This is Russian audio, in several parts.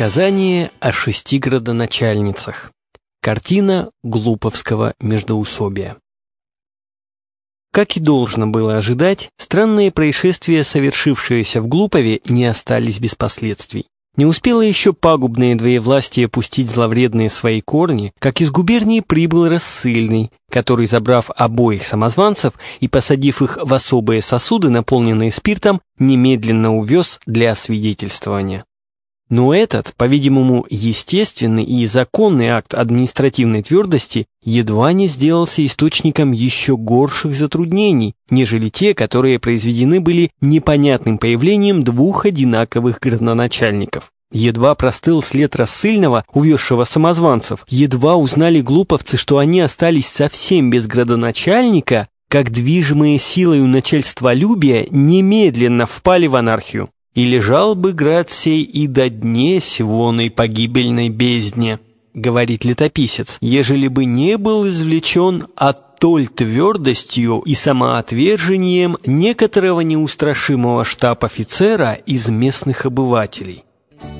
Сказание о шести градоначальницах. Картина глуповского междоусобия. Как и должно было ожидать, странные происшествия, совершившиеся в Глупове, не остались без последствий. Не успело еще пагубное двоевластие пустить зловредные свои корни, как из губернии прибыл рассыльный, который, забрав обоих самозванцев и посадив их в особые сосуды, наполненные спиртом, немедленно увез для освидетельствования. Но этот, по-видимому, естественный и законный акт административной твердости едва не сделался источником еще горших затруднений, нежели те, которые произведены были непонятным появлением двух одинаковых градоначальников. Едва простыл след рассыльного, увезшего самозванцев, едва узнали глуповцы, что они остались совсем без градоначальника, как движимые силой начальстволюбия немедленно впали в анархию. И лежал бы град сей и до дне сивоной погибельной бездне, говорит летописец, ежели бы не был извлечен от толь твердостью и самоотвержением некоторого неустрашимого штаб-офицера из местных обывателей.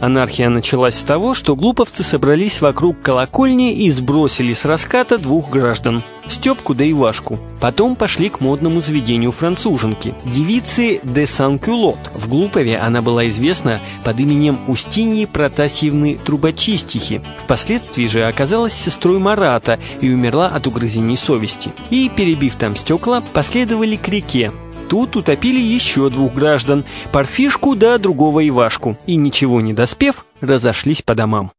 Анархия началась с того, что глуповцы собрались вокруг колокольни и сбросили с раската двух граждан – Степку да Ивашку. Потом пошли к модному заведению француженки – девицы де Сан-Кюлот. В Глупове она была известна под именем Устиньи Протасьевны Трубочистихи. Впоследствии же оказалась сестрой Марата и умерла от угрызений совести. И, перебив там стекла, последовали к реке, тут утопили еще двух граждан, Парфишку да другого Ивашку, и, ничего не доспев, разошлись по домам.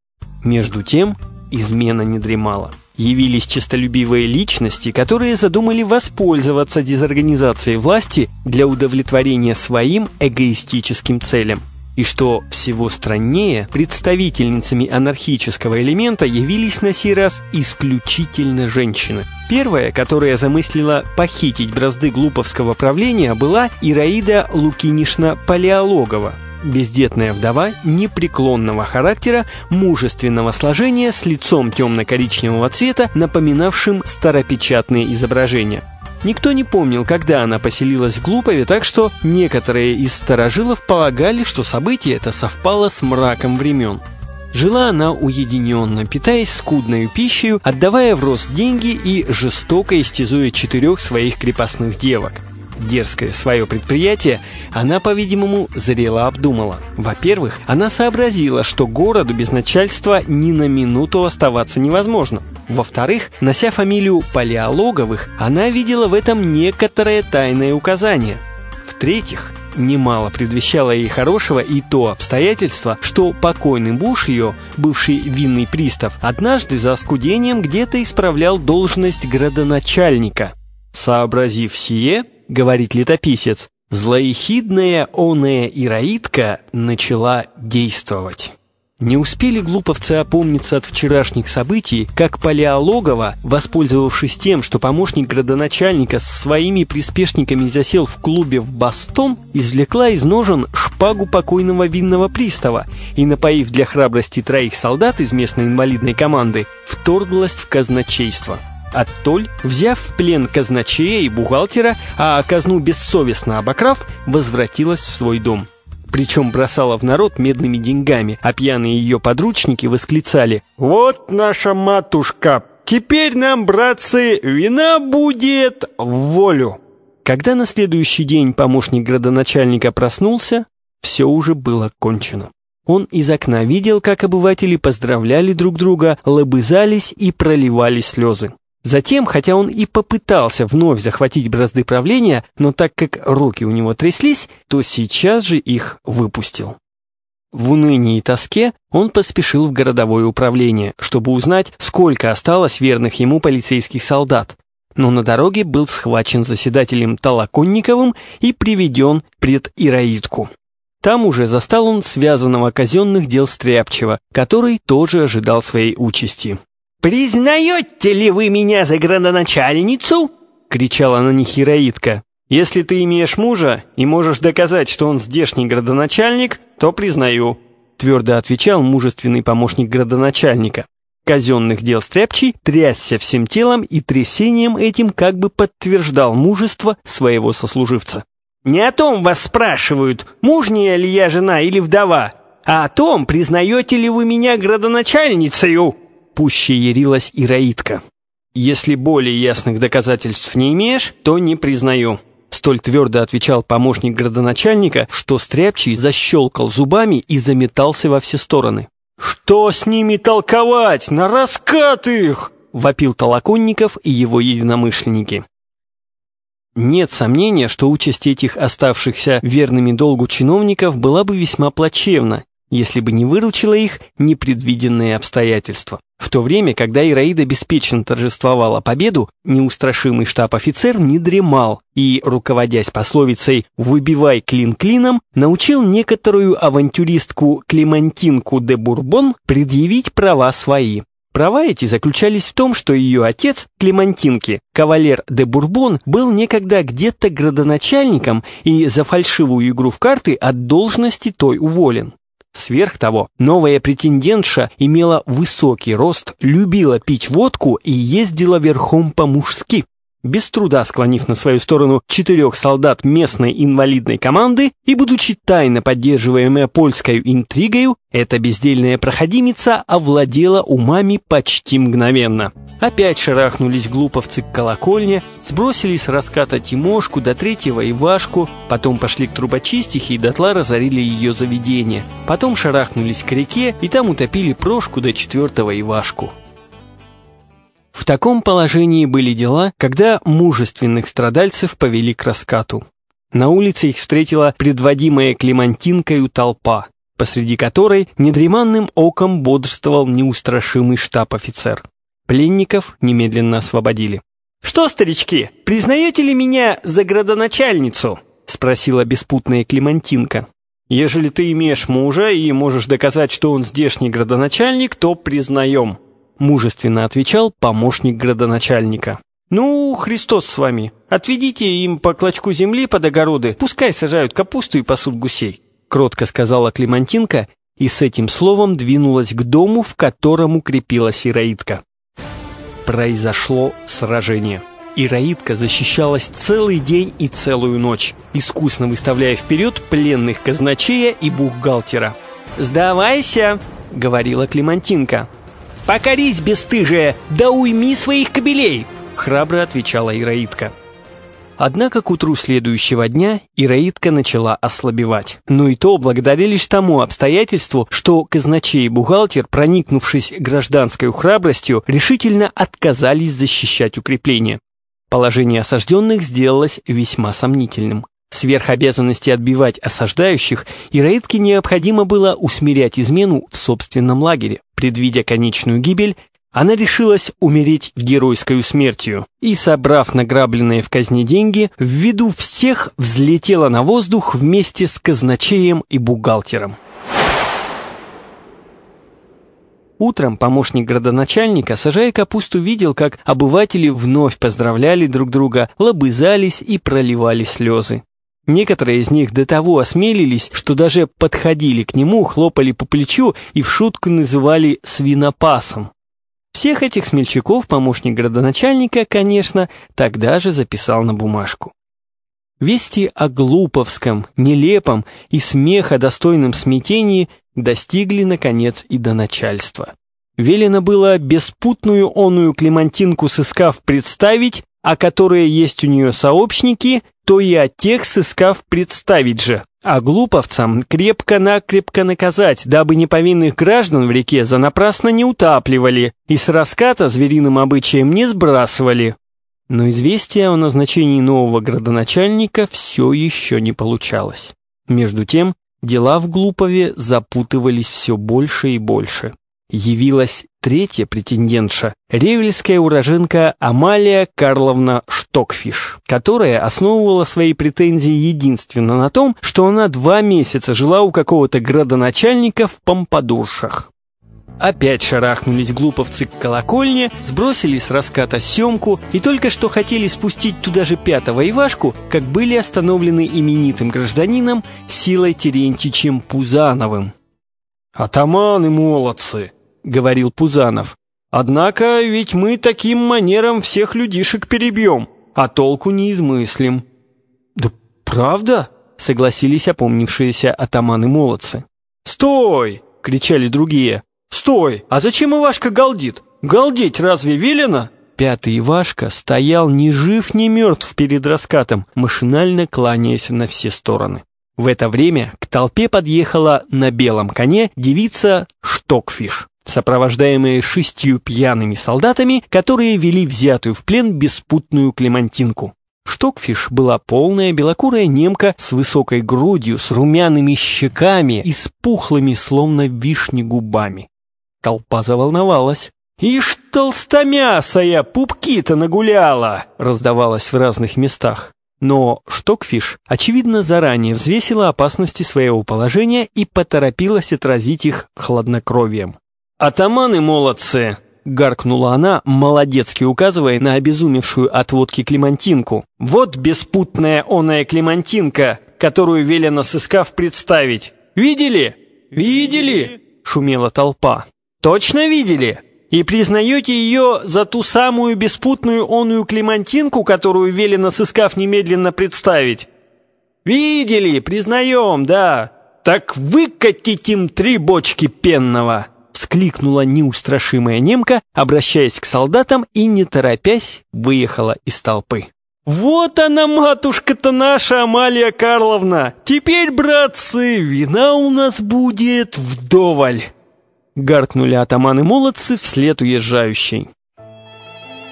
Между тем, измена не дремала. Явились честолюбивые личности, которые задумали воспользоваться дезорганизацией власти для удовлетворения своим эгоистическим целям и что всего страннее, представительницами анархического элемента явились на сей раз исключительно женщины. Первая, которая замыслила похитить бразды глуповского правления, была Ираида Лукинишна Палеологова, бездетная вдова непреклонного характера, мужественного сложения с лицом темно-коричневого цвета, напоминавшим старопечатные изображения. Никто не помнил, когда она поселилась в Глупове, так что некоторые из старожилов полагали, что событие это совпало с мраком времен. Жила она уединенно, питаясь скудной пищей, отдавая в рост деньги и жестоко истязуя четырех своих крепостных девок – дерзкое свое предприятие, она, по-видимому, зрело обдумала. Во-первых, она сообразила, что городу без начальства ни на минуту оставаться невозможно. Во-вторых, нося фамилию Палеологовых, она видела в этом некоторое тайное указание. В-третьих, немало предвещало ей хорошего и то обстоятельство, что покойный буш ее, бывший винный пристав, однажды за оскудением где-то исправлял должность градоначальника. Сообразив сие, говорит летописец, злоехидная оная Ираидка начала действовать. Не успели глуповцы опомниться от вчерашних событий, как Палеологова, воспользовавшись тем, что помощник градоначальника с своими приспешниками засел в клубе в Бастон, извлекла из ножен шпагу покойного винного пристава и, напоив для храбрости троих солдат из местной инвалидной команды, вторглась в казначейство. Оттоль, взяв в плен казначея и бухгалтера, а казну бессовестно обокрав, возвратилась в свой дом. Причем бросала в народ медными деньгами, а пьяные ее подручники восклицали «Вот наша матушка! Теперь нам, братцы, вина будет в волю!» Когда на следующий день помощник градоначальника проснулся, все уже было кончено. Он из окна видел, как обыватели поздравляли друг друга, лобызались и проливали слезы. Затем, хотя он и попытался вновь захватить бразды правления, но так как руки у него тряслись, то сейчас же их выпустил. В унынии и тоске он поспешил в городовое управление, чтобы узнать, сколько осталось верных ему полицейских солдат. Но на дороге был схвачен заседателем Толоконниковым и приведен пред Ираидку. Там уже застал он связанного казенных дел Стряпчева, который тоже ожидал своей участи. «Признаете ли вы меня за градоначальницу?» — кричала на них Ираидка. «Если ты имеешь мужа и можешь доказать, что он здешний градоначальник, то признаю», — твердо отвечал мужественный помощник градоначальника. Казенных дел Стряпчий трясся всем телом и трясением этим как бы подтверждал мужество своего сослуживца. «Не о том вас спрашивают, мужняя ли я жена или вдова, а о том, признаете ли вы меня градоначальницею?» Пуще ярилась Ираидка. «Если более ясных доказательств не имеешь, то не признаю», столь твердо отвечал помощник градоначальника, что Стряпчий защелкал зубами и заметался во все стороны. «Что с ними толковать? На раскат их!» — вопил Толоконников и его единомышленники. Нет сомнения, что участь этих оставшихся верными долгу чиновников была бы весьма плачевна, если бы не выручило их непредвиденные обстоятельства. В то время, когда Ираида беспечно торжествовала победу, неустрашимый штаб-офицер не дремал и, руководясь пословицей «выбивай клин клином», научил некоторую авантюристку Клемантинку де Бурбон предъявить права свои. Права эти заключались в том, что ее отец, Клемантинки, кавалер де Бурбон, был некогда где-то градоначальником и за фальшивую игру в карты от должности той уволен. Сверх того, новая претендентша имела высокий рост, любила пить водку и ездила верхом по-мужски без труда склонив на свою сторону четырех солдат местной инвалидной команды и, будучи тайно поддерживаемая польской интригою, эта бездельная проходимица овладела умами почти мгновенно. Опять шарахнулись глуповцы к колокольне, сбросили с раската Тимошку до третьего Ивашку, потом пошли к трубочистихе и дотла разорили ее заведение, потом шарахнулись к реке и там утопили Прошку до четвертого Ивашку. В таком положении были дела, когда мужественных страдальцев повели к раскату. На улице их встретила предводимая Клемантинкою толпа, посреди которой недреманным оком бодрствовал неустрашимый штаб-офицер. Пленников немедленно освободили. «Что, старички, признаете ли меня за градоначальницу?» — спросила беспутная Клемантинка. «Ежели ты имеешь мужа и можешь доказать, что он здешний градоначальник, то признаем», мужественно отвечал помощник градоначальника. «Ну, Христос с вами. Отведите им по клочку земли под огороды, пускай сажают капусту и пасут гусей», кротко сказала Клемантинка и с этим словом двинулась к дому, в котором укрепилась Ираидка. Произошло сражение. Ираидка защищалась целый день и целую ночь, искусно выставляя вперед пленных казначея и бухгалтера. «Сдавайся!» — говорила Клемантинка. «Покорись, бесстыжая, да уйми своих кобелей!» — храбро отвечала Ираидка. Однако к утру следующего дня Ираидка начала ослабевать. Но и то благодаря лишь тому обстоятельству, что казначей и бухгалтер, проникнувшись гражданской храбростью, решительно отказались защищать укрепление. Положение осажденных сделалось весьма сомнительным. Сверх обязанности отбивать осаждающих, Ираидке необходимо было усмирять измену в собственном лагере. Предвидя конечную гибель, она решилась умереть геройской смертью и, собрав награбленные в казне деньги, в виду всех взлетела на воздух вместе с казначеем и бухгалтером. Утром помощник градоначальника, сажая капусту, видел, как обыватели вновь поздравляли друг друга, лобызались и проливали слезы. Некоторые из них до того осмелились, что даже подходили к нему, хлопали по плечу и в шутку называли «свинопасом». Всех этих смельчаков помощник градоначальника, конечно, тогда же записал на бумажку. Вести о глуповском, нелепом и смеха достойном смятении достигли, наконец, и до начальства. Велено было беспутную оную Клемантинку сыскав представить, а которые есть у нее сообщники, то и от тех сыскав представить же. А глуповцам крепко-накрепко наказать, дабы неповинных граждан в реке за напрасно не утапливали и с раската звериным обычаем не сбрасывали. Но известие о назначении нового градоначальника все еще не получалось. Между тем, дела в Глупове запутывались все больше и больше явилась третья претендентша, ревельская уроженка Амалия Карловна Штокфиш, которая основывала свои претензии единственно на том, что она два месяца жила у какого-то градоначальника в Помпадуршах. Опять шарахнулись глуповцы к колокольне, сбросили с раската семку и только что хотели спустить туда же пятого Ивашку, как были остановлены именитым гражданином Силой Терентичем Пузановым. «Атаманы молодцы!» — говорил Пузанов. «Однако ведь мы таким манером всех людишек перебьем, а толку не измыслим». «Да правда?» — согласились опомнившиеся атаманы-молодцы. «Стой!» — кричали другие. «Стой! А зачем Ивашка галдит? Галдеть разве велено?» Пятый Ивашка стоял ни жив, ни мертв перед раскатом, машинально кланяясь на все стороны. В это время к толпе подъехала на белом коне девица Штокфиш, сопровождаемая шестью пьяными солдатами, которые вели взятую в плен беспутную Клемантинку. Штокфиш была полная белокурая немка с высокой грудью, с румяными щеками и с пухлыми, словно вишни, губами. Толпа заволновалась. «Ишь, толстомясая, пупки-то нагуляла!» раздавалось в разных местах. Но Штокфиш, очевидно, заранее взвесила опасности своего положения и поторопилась отразить их хладнокровием. «Атаманы молодцы!» — гаркнула она, молодецки указывая на обезумевшую от водки Клемантинку. «Вот беспутная оная Клемантинка, которую велено сыскав представить. Видели? Видели?» — шумела толпа. «Точно видели?» и признаете ее за ту самую беспутную оную Клемантинку, которую велено сыскав немедленно представить? Видели, признаем, да. Так выкатить им три бочки пенного!» Вскликнула неустрашимая немка, обращаясь к солдатам и, не торопясь, выехала из толпы. «Вот она, матушка-то наша, Амалия Карловна! Теперь, братцы, вина у нас будет вдоволь!» Гаркнули атаманы-молодцы вслед уезжающей.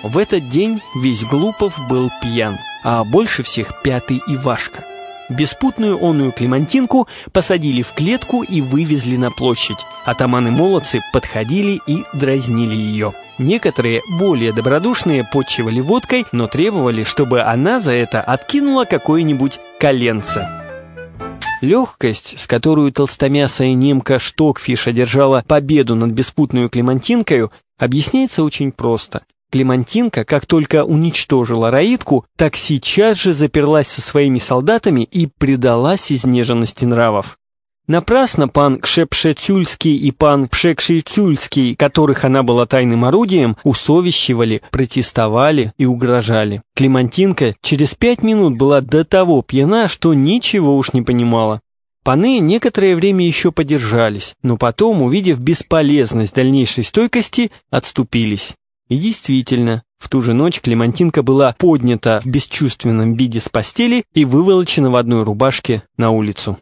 В этот день весь Глупов был пьян, а больше всех пятый Ивашка. Беспутную оную Клемантинку посадили в клетку и вывезли на площадь. Атаманы-молодцы подходили и дразнили ее. Некоторые, более добродушные, подчивали водкой, но требовали, чтобы она за это откинула какое-нибудь коленце. Легкость, с которой толстомясая немка Штокфиш одержала победу над беспутную Клемантинкою, объясняется очень просто. Клемантинка, как только уничтожила Раидку, так сейчас же заперлась со своими солдатами и предалась изнеженности нравов. Напрасно пан Кшепшецюльский и пан Пшекшецюльский, которых она была тайным орудием, усовещивали, протестовали и угрожали. Клемантинка через пять минут была до того пьяна, что ничего уж не понимала. Паны некоторое время еще подержались, но потом, увидев бесполезность дальнейшей стойкости, отступились. И действительно, в ту же ночь Клемантинка была поднята в бесчувственном виде с постели и выволочена в одной рубашке на улицу.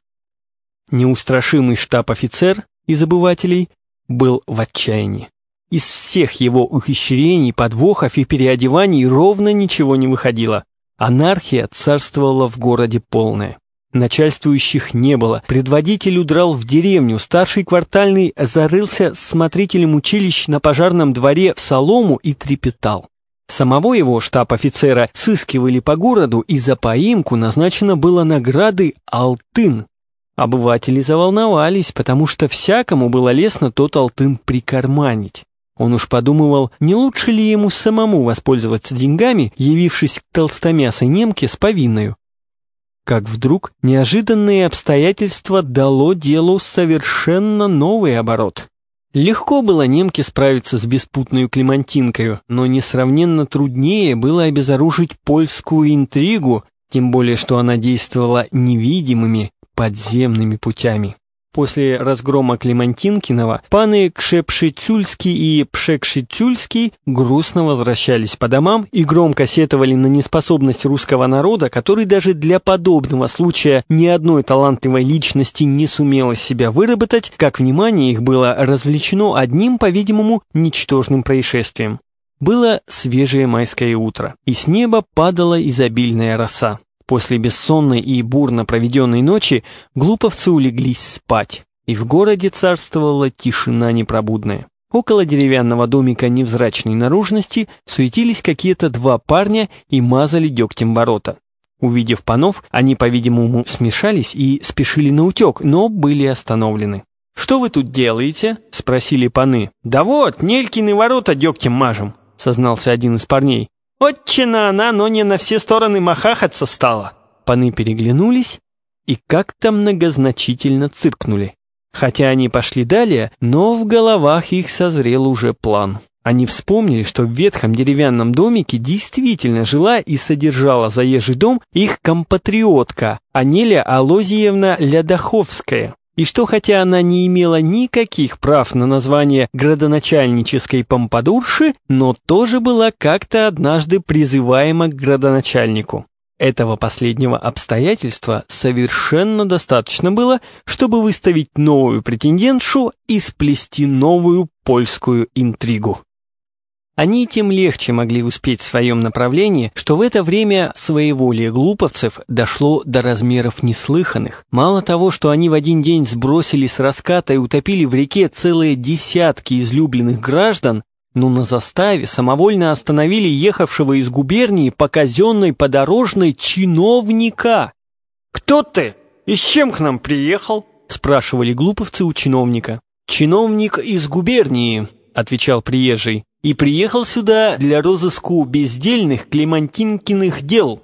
Неустрашимый штаб-офицер из обывателей был в отчаянии. Из всех его ухищрений, подвохов и переодеваний ровно ничего не выходило. Анархия царствовала в городе полная. Начальствующих не было, предводитель удрал в деревню, старший квартальный зарылся смотрителем училищ на пожарном дворе в солому и трепетал. Самого его штаб-офицера сыскивали по городу, и за поимку назначено было награды «Алтын», Обыватели заволновались, потому что всякому было лестно тот алтын прикарманить. Он уж подумывал, не лучше ли ему самому воспользоваться деньгами, явившись к толстомясой немке с повинною. Как вдруг неожиданное обстоятельство дало делу совершенно новый оборот. Легко было немке справиться с беспутной Клемантинкою, но несравненно труднее было обезоружить польскую интригу, тем более что она действовала невидимыми, подземными путями. После разгрома Клемантинкинова паны Кшепшицюльский и Пшекшицюльский грустно возвращались по домам и громко сетовали на неспособность русского народа, который даже для подобного случая ни одной талантливой личности не сумела себя выработать, как внимание их было развлечено одним, по-видимому, ничтожным происшествием. Было свежее майское утро, и с неба падала изобильная роса. После бессонной и бурно проведенной ночи глуповцы улеглись спать, и в городе царствовала тишина непробудная. Около деревянного домика невзрачной наружности суетились какие-то два парня и мазали дегтем ворота. Увидев панов, они, по-видимому, смешались и спешили на утек, но были остановлены. «Что вы тут делаете?» — спросили паны. «Да вот, Нелькины ворота дегтем мажем», — сознался один из парней. Отчина она, но не на все стороны махахаться стала. Паны переглянулись и как-то многозначительно циркнули. Хотя они пошли далее, но в головах их созрел уже план. Они вспомнили, что в ветхом деревянном домике действительно жила и содержала заезжий дом их компатриотка Анеля Алозиевна Лядоховская. И что хотя она не имела никаких прав на название градоначальнической помпадурши, но тоже была как-то однажды призываема к градоначальнику. Этого последнего обстоятельства совершенно достаточно было, чтобы выставить новую претендентшу и сплести новую польскую интригу. Они тем легче могли успеть в своем направлении, что в это время своеволие глуповцев дошло до размеров неслыханных. Мало того, что они в один день сбросили с раската и утопили в реке целые десятки излюбленных граждан, но на заставе самовольно остановили ехавшего из губернии по казенной подорожной чиновника. «Кто ты? И с чем к нам приехал?» — спрашивали глуповцы у чиновника. «Чиновник из губернии», — отвечал приезжий и приехал сюда для розыску бездельных Клемантинкиных дел».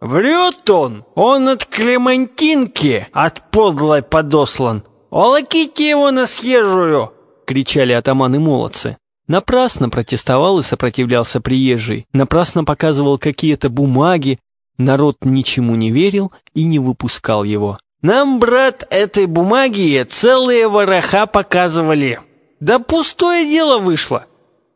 «Врет он! Он от Клемантинки, от подлой подослан! Олоките его на съезжую!» — кричали атаманы-молодцы. Напрасно протестовал и сопротивлялся приезжий, напрасно показывал какие-то бумаги, народ ничему не верил и не выпускал его. «Нам, брат, этой бумаги целые вороха показывали. Да пустое дело вышло.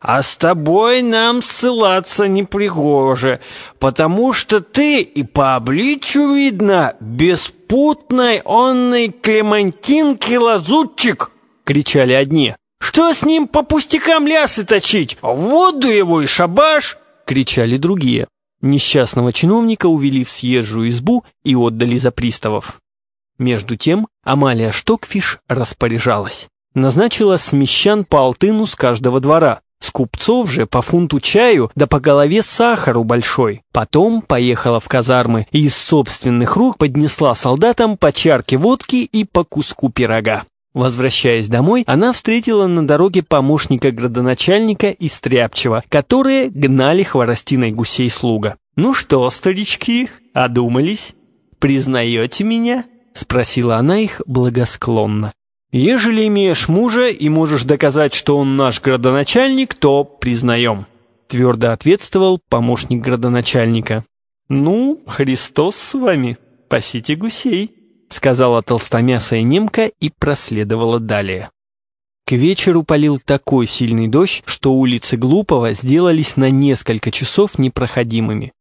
А с тобой нам ссылаться не пригоже, потому что ты и по обличию видно беспутной онной Клемантинки лазутчик!» — кричали одни. «Что с ним по пустякам лясы точить? В воду его и шабаш!» — кричали другие. Несчастного чиновника увели в съезжую избу и отдали за приставов. Между тем Амалия Штокфиш распоряжалась. Назначила смещан по алтыну с каждого двора, с купцов же по фунту чаю да по голове сахару большой. Потом поехала в казармы и из собственных рук поднесла солдатам по чарке водки и по куску пирога. Возвращаясь домой, она встретила на дороге помощника градоначальника и Стряпчева, которые гнали хворостиной гусей слуга. «Ну что, старички, одумались? Признаете меня?» — спросила она их благосклонно. Ежели имеешь мужа и можешь доказать, что он наш градоначальник, то признаем», — твердо ответствовал помощник градоначальника. «Ну, Христос с вами, пасите гусей», — сказала толстомясая немка и проследовала далее. К вечеру полил такой сильный дождь, что улицы Глупого сделались на несколько часов непроходимыми.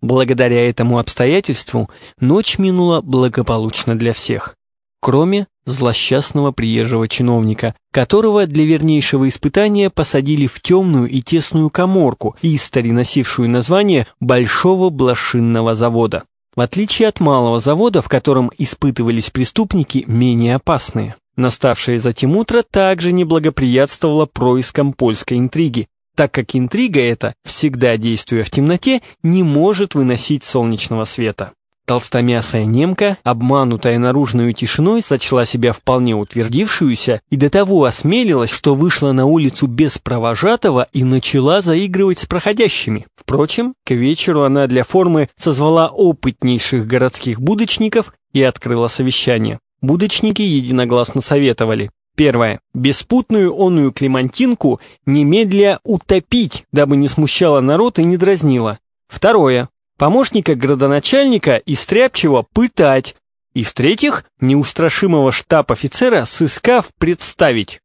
Благодаря этому обстоятельству ночь минула благополучно для всех кроме злосчастного приезжего чиновника, которого для вернейшего испытания посадили в темную и тесную коморку, истори носившую название Большого блошинного завода. В отличие от малого завода, в котором испытывались преступники, менее опасные. Наставшее затем утро также не благоприятствовало проискам польской интриги, так как интрига эта, всегда действуя в темноте, не может выносить солнечного света. Толстомясая немка, обманутая наружную тишиной, сочла себя вполне утвердившуюся и до того осмелилась, что вышла на улицу без провожатого и начала заигрывать с проходящими. Впрочем, к вечеру она для формы созвала опытнейших городских будочников и открыла совещание. Будочники единогласно советовали. Первое. Беспутную онную Клемантинку немедля утопить, дабы не смущала народ и не дразнила. Второе помощника градоначальника и стряпчего пытать, и, в-третьих, неустрашимого штаб-офицера сыскав представить.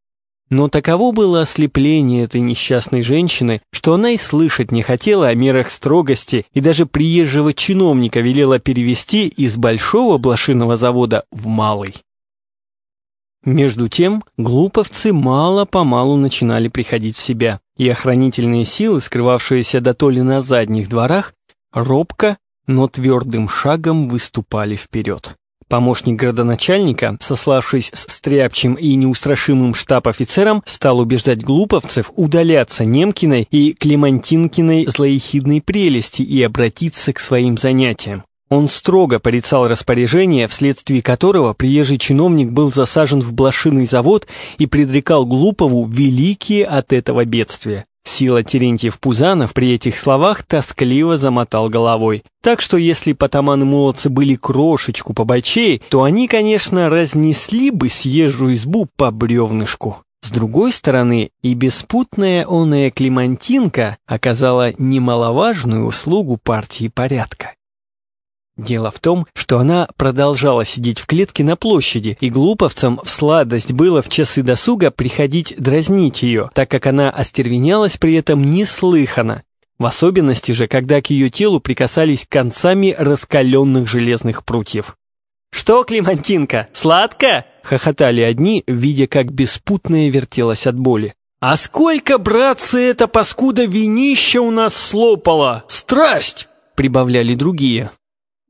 Но таково было ослепление этой несчастной женщины, что она и слышать не хотела о мерах строгости и даже приезжего чиновника велела перевести из большого блошиного завода в малый. Между тем, глуповцы мало-помалу начинали приходить в себя, и охранительные силы, скрывавшиеся до то на задних дворах, робко, но твердым шагом выступали вперед. Помощник градоначальника, сославшись с стряпчим и неустрашимым штаб-офицером, стал убеждать глуповцев удаляться Немкиной и Клемантинкиной злоехидной прелести и обратиться к своим занятиям. Он строго порицал распоряжение, вследствие которого приезжий чиновник был засажен в блошиный завод и предрекал Глупову великие от этого бедствия. Сила Терентьев-Пузанов при этих словах тоскливо замотал головой. Так что если потаманы-молодцы были крошечку побольчей, то они, конечно, разнесли бы съезжую избу по бревнышку. С другой стороны, и беспутная оная Климантинка оказала немаловажную услугу партии порядка. Дело в том, что она продолжала сидеть в клетке на площади, и глуповцам в сладость было в часы досуга приходить дразнить ее, так как она остервенялась при этом неслыханно. В особенности же, когда к ее телу прикасались концами раскаленных железных прутьев. «Что, Клемантинка, сладко?» — хохотали одни, видя, как беспутная вертелась от боли. «А сколько, братцы, эта паскуда винища у нас слопала! Страсть!» — прибавляли другие.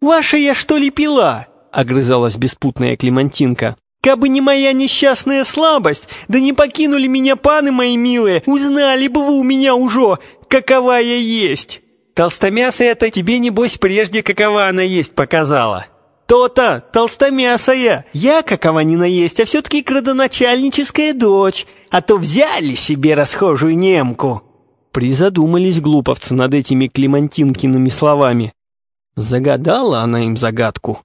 «Ваша я что ли пила?» — огрызалась беспутная Клемантинка. «Кабы не моя несчастная слабость, да не покинули меня паны мои милые, узнали бы вы у меня уже, какова я есть!» «Толстомясая это тебе, небось, прежде какова она есть показала!» «То-то, толстомясая! Я какова ни наесть, а все-таки градоначальническая дочь, а то взяли себе расхожую немку!» Призадумались глуповцы над этими Клемантинкиными словами. Загадала она им загадку.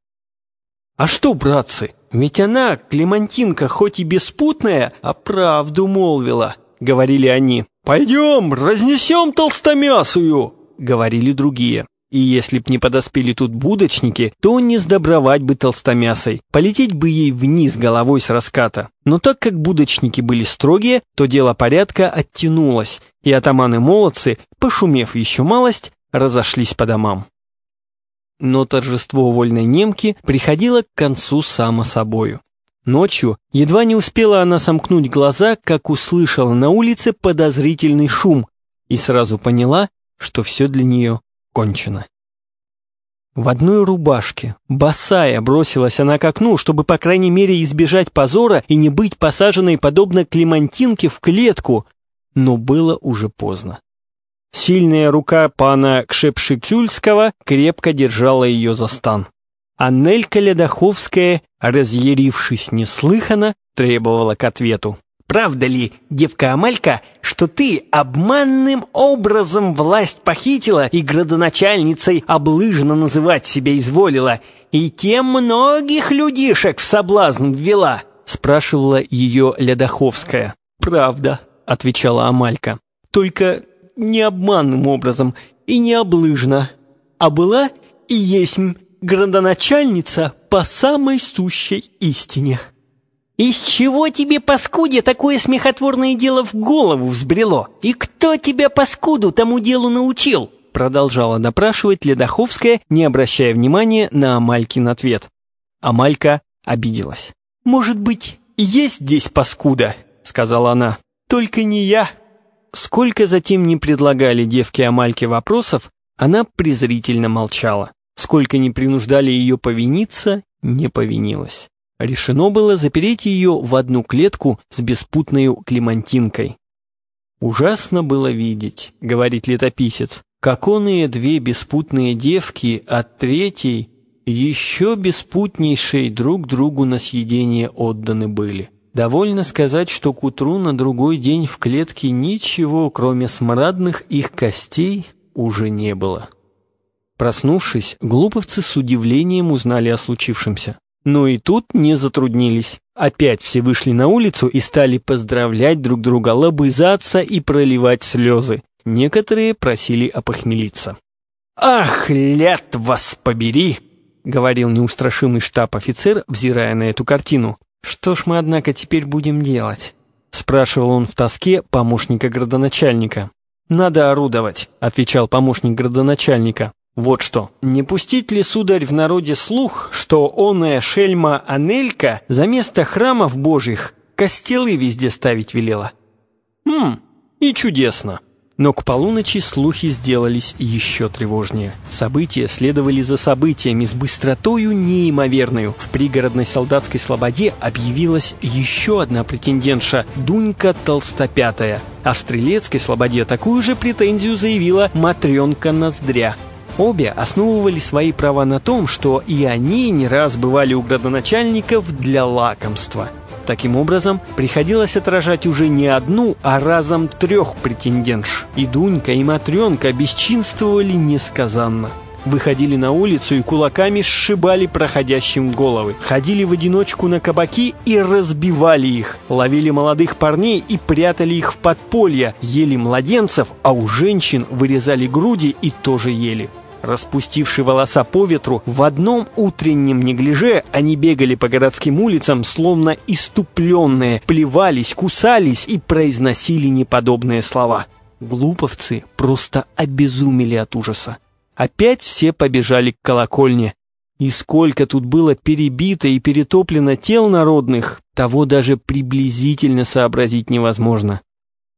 А что, братцы, ведь она, Клемантинка, хоть и беспутная, а правду молвила, говорили они. Пойдем, разнесем толстомясую, говорили другие. И если б не подоспели тут будочники, то не сдобровать бы толстомясой, полететь бы ей вниз головой с раската. Но так как будочники были строгие, то дело порядка оттянулось, и атаманы-молодцы, пошумев еще малость, разошлись по домам. Но торжество вольной немки приходило к концу само собою. Ночью едва не успела она сомкнуть глаза, как услышала на улице подозрительный шум и сразу поняла, что все для нее кончено. В одной рубашке, босая, бросилась она к окну, чтобы, по крайней мере, избежать позора и не быть посаженной, подобно Клемантинке, в клетку, но было уже поздно. Сильная рука пана Кшепшицюльского крепко держала ее за стан. А Нелька Ледоховская, разъярившись неслыханно, требовала к ответу. «Правда ли, девка Амалька, что ты обманным образом власть похитила и градоначальницей облыжно называть себя изволила, и тем многих людишек в соблазн ввела?» спрашивала ее Ледоховская. «Правда», — отвечала Амалька. «Только не обманным образом и не облыжно, а была и есть градоначальница по самой сущей истине. «Из чего тебе, паскуде, такое смехотворное дело в голову взбрело? И кто тебя, паскуду, тому делу научил?» Продолжала допрашивать Ледоховская, не обращая внимания на Амалькин ответ. Амалька обиделась. «Может быть, есть здесь паскуда?» — сказала она. «Только не я». Сколько затем не предлагали девке Амальке вопросов, она презрительно молчала. Сколько не принуждали ее повиниться, не повинилась. Решено было запереть ее в одну клетку с беспутной Клемантинкой. «Ужасно было видеть», — говорит летописец, «как оные две беспутные девки от третьей еще беспутнейшей друг другу на съедение отданы были». Довольно сказать, что к утру на другой день в клетке ничего, кроме смрадных их костей, уже не было. Проснувшись, глуповцы с удивлением узнали о случившемся. Но и тут не затруднились. Опять все вышли на улицу и стали поздравлять друг друга, лобызаться и проливать слезы. Некоторые просили опохмелиться. «Ах, ляд вас побери!» — говорил неустрашимый штаб-офицер, взирая на эту картину. «Что ж мы, однако, теперь будем делать?» — спрашивал он в тоске помощника градоначальника. «Надо орудовать», — отвечал помощник градоначальника. «Вот что, не пустить ли, сударь, в народе слух, что оная шельма Анелька за место храмов божьих костелы везде ставить велела?» «Хм, и чудесно. Но к полуночи слухи сделались еще тревожнее. События следовали за событиями с быстротою неимоверную. В пригородной солдатской слободе объявилась еще одна претендентша – Дунька Толстопятая. А в стрелецкой слободе такую же претензию заявила Матренка Ноздря. Обе основывали свои права на том, что и они не раз бывали у градоначальников для лакомства – Таким образом, приходилось отражать уже не одну, а разом трех претендентш. И Дунька, и Матренка бесчинствовали несказанно. Выходили на улицу и кулаками сшибали проходящим головы. Ходили в одиночку на кабаки и разбивали их. Ловили молодых парней и прятали их в подполье. Ели младенцев, а у женщин вырезали груди и тоже ели. Распустивши волоса по ветру, в одном утреннем неглиже они бегали по городским улицам, словно иступленные, плевались, кусались и произносили неподобные слова. Глуповцы просто обезумели от ужаса. Опять все побежали к колокольне. И сколько тут было перебито и перетоплено тел народных, того даже приблизительно сообразить невозможно.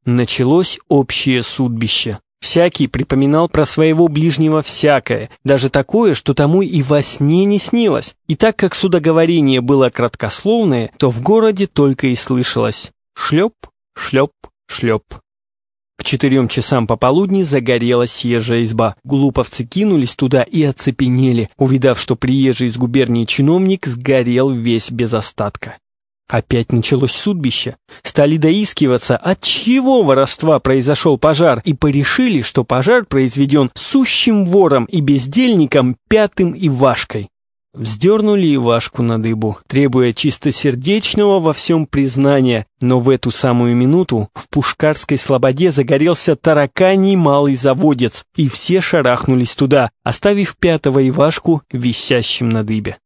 Началось общее судбище. Всякий припоминал про своего ближнего всякое, даже такое, что тому и во сне не снилось. И так как судоговорение было краткословное, то в городе только и слышалось «шлеп, шлеп, шлеп». К четырем часам пополудни загорелась съезжая изба. Глуповцы кинулись туда и оцепенели, увидав, что приезжий из губернии чиновник сгорел весь без остатка. Опять началось судбище. Стали доискиваться, от чего воровства произошел пожар, и порешили, что пожар произведен сущим вором и бездельником Пятым Ивашкой. Вздернули Ивашку на дыбу, требуя чистосердечного во всем признания, но в эту самую минуту в Пушкарской слободе загорелся тараканий малый заводец, и все шарахнулись туда, оставив Пятого Ивашку висящим на дыбе.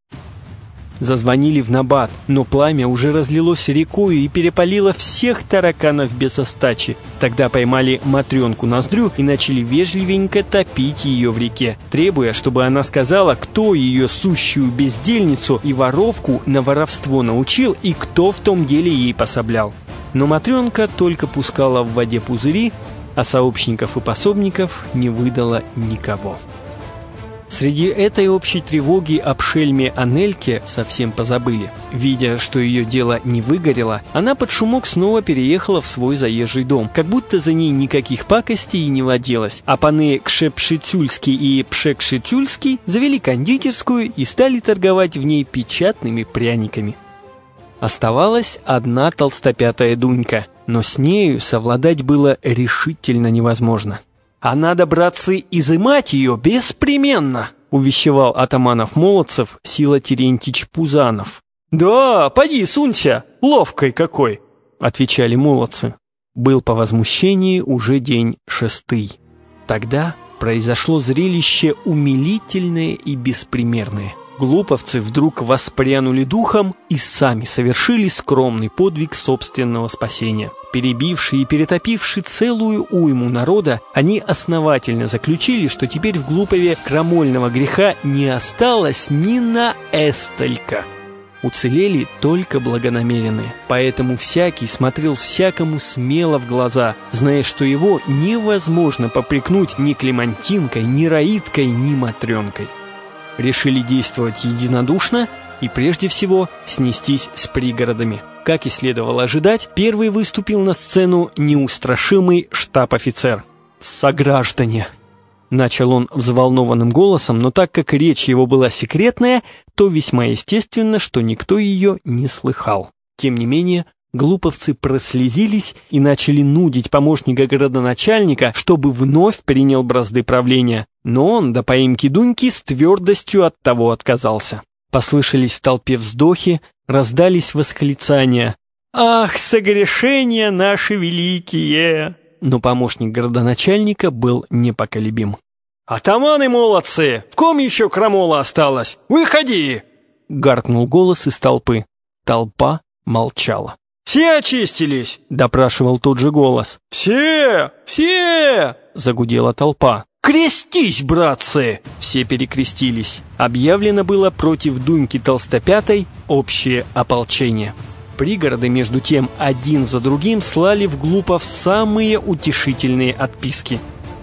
Зазвонили в набат, но пламя уже разлилось рекою и перепалило всех тараканов без остачи. Тогда поймали Матренку Ноздрю и начали вежливенько топить ее в реке, требуя, чтобы она сказала, кто ее сущую бездельницу и воровку на воровство научил и кто в том деле ей пособлял. Но Матренка только пускала в воде пузыри, а сообщников и пособников не выдала никого. Среди этой общей тревоги об шельме Анельке совсем позабыли. Видя, что ее дело не выгорело, она под шумок снова переехала в свой заезжий дом, как будто за ней никаких пакостей не водилось, а паны Кшепшицюльский и Пшекшицюльский завели кондитерскую и стали торговать в ней печатными пряниками. Оставалась одна толстопятая Дунька, но с нею совладать было решительно невозможно. «А надо, братцы, изымать ее беспременно!» — увещевал атаманов Молодцев Сила Терентьич Пузанов. «Да, поди, сунься, ловкой какой!» — отвечали молодцы. Был по возмущении уже день шестый. Тогда произошло зрелище умилительное и беспримерное. Глуповцы вдруг воспрянули духом и сами совершили скромный подвиг собственного спасения. Перебившие и перетопившие целую уйму народа, они основательно заключили, что теперь в Глупове крамольного греха не осталось ни на эстолько. Уцелели только благонамеренные, поэтому всякий смотрел всякому смело в глаза, зная, что его невозможно попрекнуть ни Клемантинкой, ни Раиткой, ни Матренкой. Решили действовать единодушно и прежде всего снестись с пригородами – как и следовало ожидать, первый выступил на сцену неустрашимый штаб-офицер. «Сограждане!» Начал он взволнованным голосом, но так как речь его была секретная, то весьма естественно, что никто ее не слыхал. Тем не менее, глуповцы прослезились и начали нудить помощника городоначальника, чтобы вновь принял бразды правления. Но он до поимки Дуньки с твердостью от того отказался. Послышались в толпе вздохи, раздались восклицания. «Ах, согрешения наши великие!» Но помощник городоначальника был непоколебим. «Атаманы молодцы! В ком еще крамола осталось? Выходи!» Гаркнул голос из толпы. Толпа молчала. «Все очистились?» — допрашивал тот же голос. «Все! Все!» — загудела толпа. «Крестись, братцы!» Все перекрестились. Объявлено было против Дуньки Толстопятой общее ополчение. Пригороды, между тем, один за другим слали в Глупов самые утешительные отписки.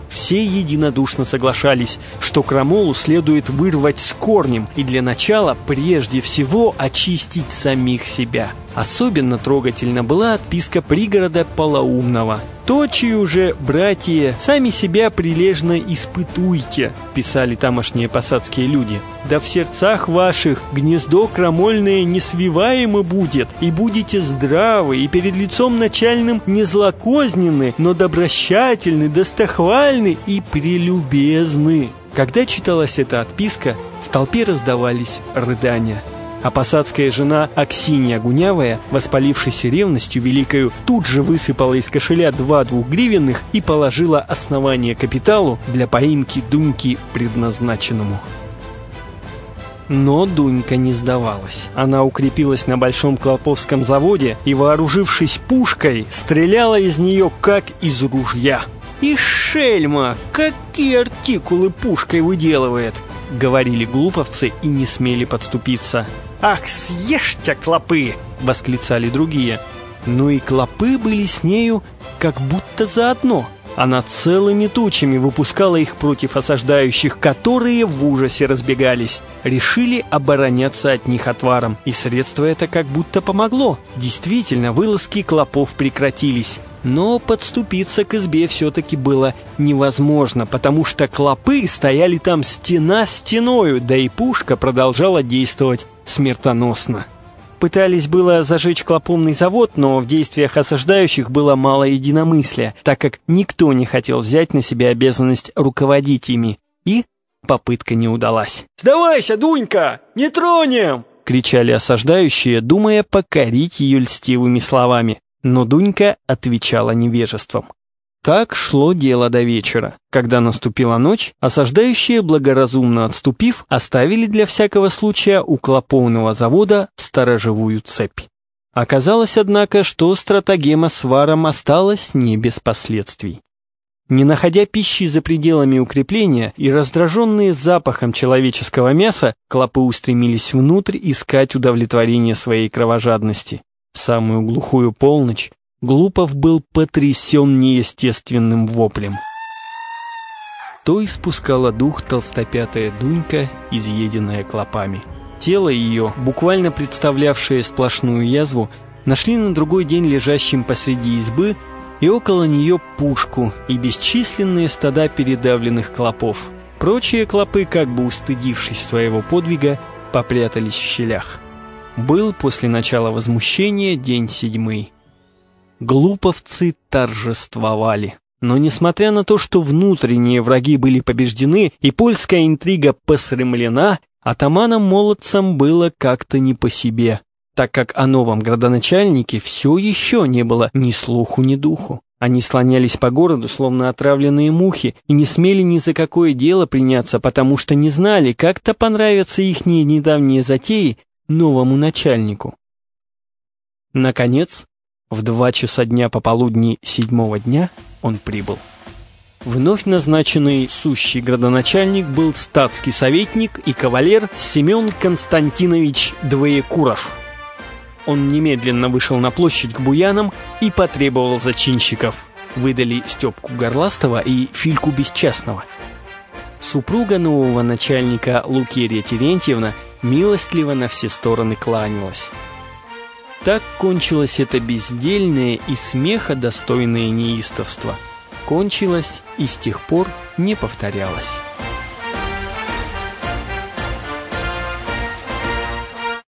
Все единодушно соглашались, что крамолу следует вырвать с корнем и для начала прежде всего очистить самих себя. Особенно трогательна была отписка пригорода Полоумного – Точи уже, братья, сами себя прилежно испытуйте, писали тамошние посадские люди. Да в сердцах ваших гнездо крамольное не свиваемо будет, и будете здравы, и перед лицом начальным не злокозненны, но доброщательны, достохвальны и прелюбезны. Когда читалась эта отписка, в толпе раздавались рыдания. А посадская жена Аксинья Гунявая, воспалившись ревностью великою, тут же высыпала из кошеля два двухгривенных и положила основание капиталу для поимки Дуньки предназначенному. Но Дунька не сдавалась. Она укрепилась на Большом Клоповском заводе и, вооружившись пушкой, стреляла из нее как из ружья. «И шельма! Какие артикулы пушкой выделывает!» — говорили глуповцы и не смели подступиться. «Ах, съешьте клопы!» — восклицали другие. Но и клопы были с нею как будто заодно. Она целыми тучами выпускала их против осаждающих, которые в ужасе разбегались. Решили обороняться от них отваром, и средство это как будто помогло. Действительно, вылазки клопов прекратились. Но подступиться к избе все-таки было невозможно, потому что клопы стояли там стена стеною, да и пушка продолжала действовать смертоносно. Пытались было зажечь клопомный завод, но в действиях осаждающих было мало единомыслия, так как никто не хотел взять на себя обязанность руководить ими, и попытка не удалась. «Сдавайся, Дунька! Не тронем!» — кричали осаждающие, думая покорить ее льстивыми словами. Но Дунька отвечала невежеством. Так шло дело до вечера. Когда наступила ночь, осаждающие, благоразумно отступив, оставили для всякого случая у клоповного завода сторожевую цепь. Оказалось, однако, что стратагема с варом осталась не без последствий. Не находя пищи за пределами укрепления и раздраженные запахом человеческого мяса, клопы устремились внутрь искать удовлетворение своей кровожадности. Самую глухую полночь Глупов был потрясен неестественным воплем. То испускала дух толстопятая Дунька, изъеденная клопами. Тело ее, буквально представлявшее сплошную язву, нашли на другой день лежащим посреди избы и около нее пушку и бесчисленные стада передавленных клопов. Прочие клопы, как бы устыдившись своего подвига, попрятались в щелях. Был после начала возмущения день седьмый. Глуповцы торжествовали. Но несмотря на то, что внутренние враги были побеждены и польская интрига посремлена, атаманам-молодцам было как-то не по себе, так как о новом градоначальнике все еще не было ни слуху, ни духу. Они слонялись по городу, словно отравленные мухи, и не смели ни за какое дело приняться, потому что не знали, как-то понравятся ихние недавние затеи новому начальнику. Наконец, в два часа дня пополудни седьмого дня он прибыл. Вновь назначенный сущий градоначальник был статский советник и кавалер Семен Константинович Двоекуров. Он немедленно вышел на площадь к буянам и потребовал зачинщиков. Выдали Степку Горластова и Фильку Бесчастного. Супруга нового начальника Лукерия Терентьевна милостливо на все стороны кланялась. Так кончилось это бездельное и смеха достойное неистовство. Кончилось и с тех пор не повторялось.